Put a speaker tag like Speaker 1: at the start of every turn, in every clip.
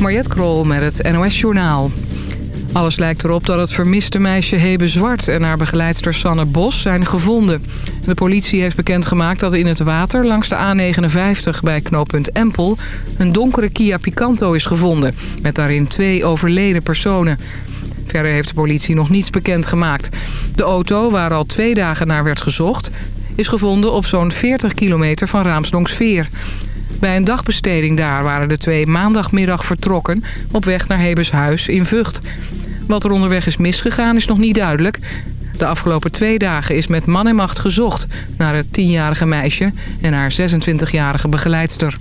Speaker 1: Mariette Krol met het NOS Journaal. Alles lijkt erop dat het vermiste meisje Hebe Zwart en haar begeleidster Sanne Bos zijn gevonden. De politie heeft bekendgemaakt dat in het water langs de A59 bij knooppunt Empel... een donkere Kia Picanto is gevonden, met daarin twee overleden personen. Verder heeft de politie nog niets bekendgemaakt. De auto, waar al twee dagen naar werd gezocht... is gevonden op zo'n 40 kilometer van Raamsdonksveer. Bij een dagbesteding daar waren de twee maandagmiddag vertrokken... op weg naar Hebes huis in Vught. Wat er onderweg is misgegaan is nog niet duidelijk. De afgelopen twee dagen is met man en macht gezocht... naar het 10-jarige meisje en haar 26-jarige begeleidster.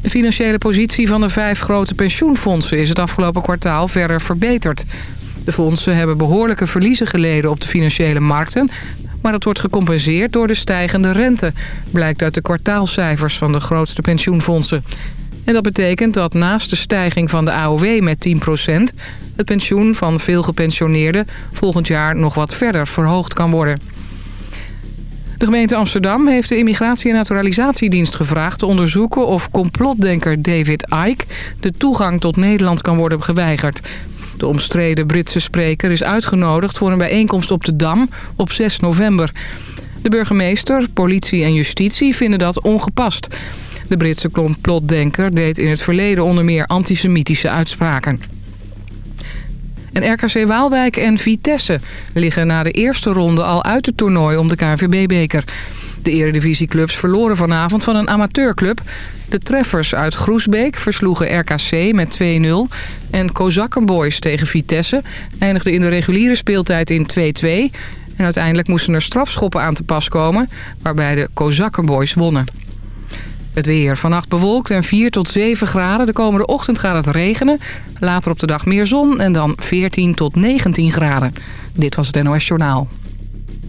Speaker 1: De financiële positie van de vijf grote pensioenfondsen... is het afgelopen kwartaal verder verbeterd. De fondsen hebben behoorlijke verliezen geleden op de financiële markten maar het wordt gecompenseerd door de stijgende rente... blijkt uit de kwartaalcijfers van de grootste pensioenfondsen. En dat betekent dat naast de stijging van de AOW met 10% het pensioen van veel gepensioneerden volgend jaar nog wat verder verhoogd kan worden. De gemeente Amsterdam heeft de Immigratie- en Naturalisatiedienst gevraagd... te onderzoeken of complotdenker David Icke de toegang tot Nederland kan worden geweigerd. De omstreden Britse spreker is uitgenodigd voor een bijeenkomst op de Dam op 6 november. De burgemeester, politie en justitie vinden dat ongepast. De Britse complotdenker deed in het verleden onder meer antisemitische uitspraken. En RKC Waalwijk en Vitesse liggen na de eerste ronde al uit het toernooi om de KNVB-beker. De eredivisieclubs verloren vanavond van een amateurclub. De treffers uit Groesbeek versloegen RKC met 2-0. En Kozakkenboys tegen Vitesse eindigden in de reguliere speeltijd in 2-2. En uiteindelijk moesten er strafschoppen aan te pas komen... waarbij de Kozakkenboys wonnen. Het weer vannacht bewolkt en 4 tot 7 graden. De komende ochtend gaat het regenen. Later op de dag meer zon en dan 14 tot 19 graden. Dit was het NOS Journaal.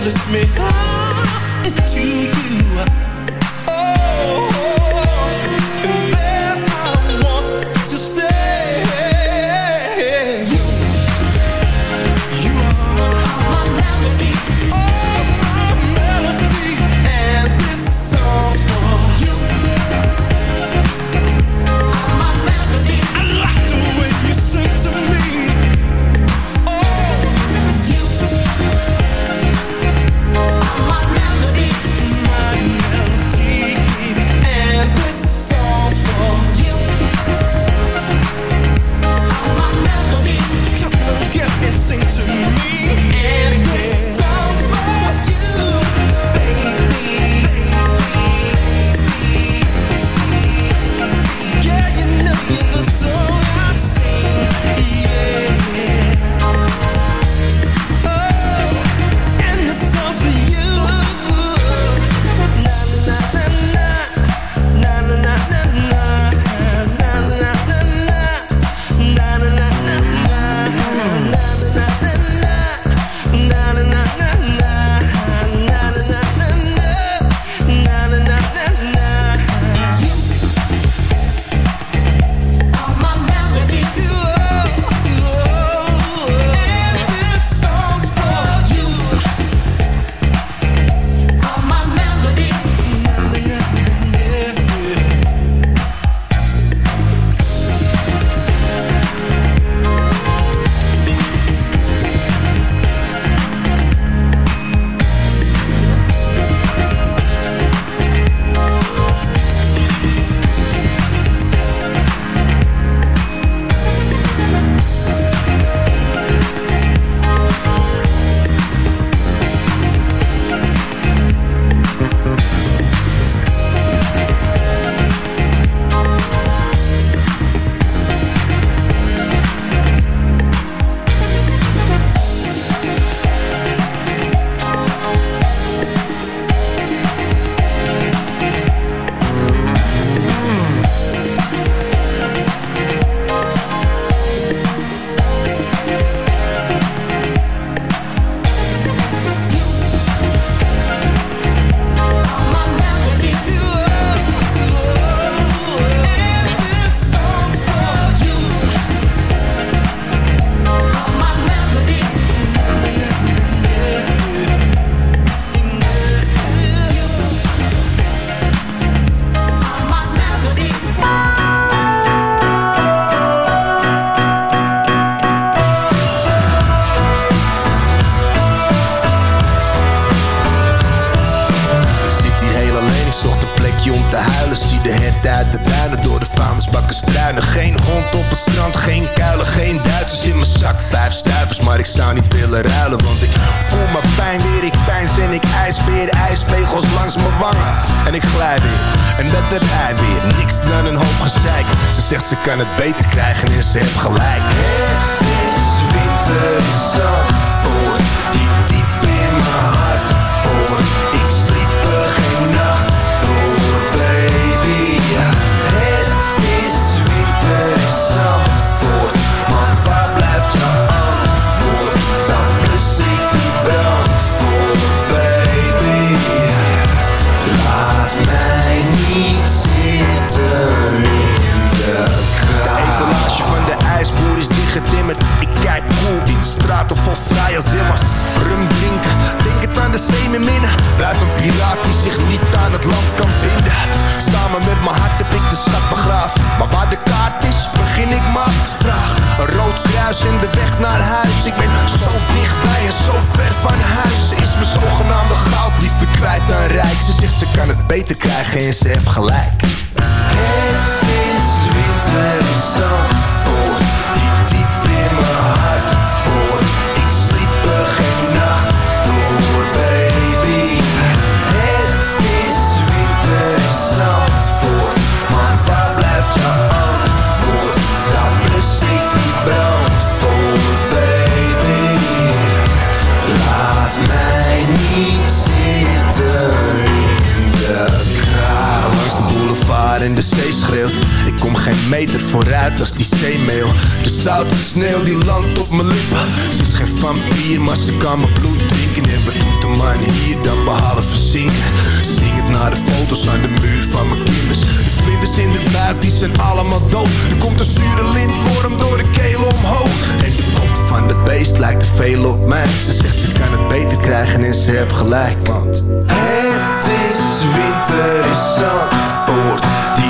Speaker 2: restless me.
Speaker 3: it's kind of geen app gelijk. zoute sneeuw die landt op mijn lippen Ze is geen vampier, maar ze kan mijn bloed drinken. En we doet de man hier dan behalve zingen? Zingend naar de foto's aan de muur van mijn kinders. De vlinders in de baard die zijn allemaal dood. Er komt een zure lintworm door de keel omhoog. En de kop van dat beest lijkt te veel op mij. Ze zegt ze kan het beter krijgen en ze heeft gelijk. Want het is winter in Zandvoort. Die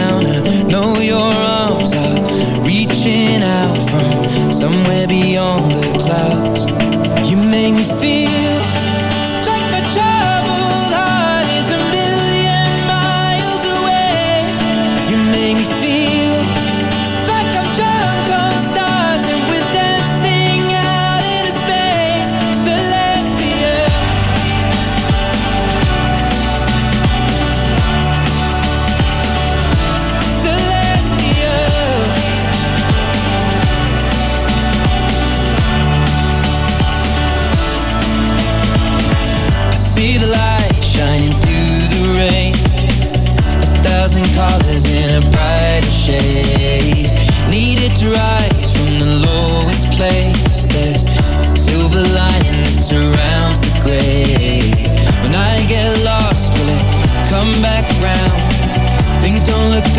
Speaker 4: know your arms are reaching out from somewhere beyond the clouds. You make me feel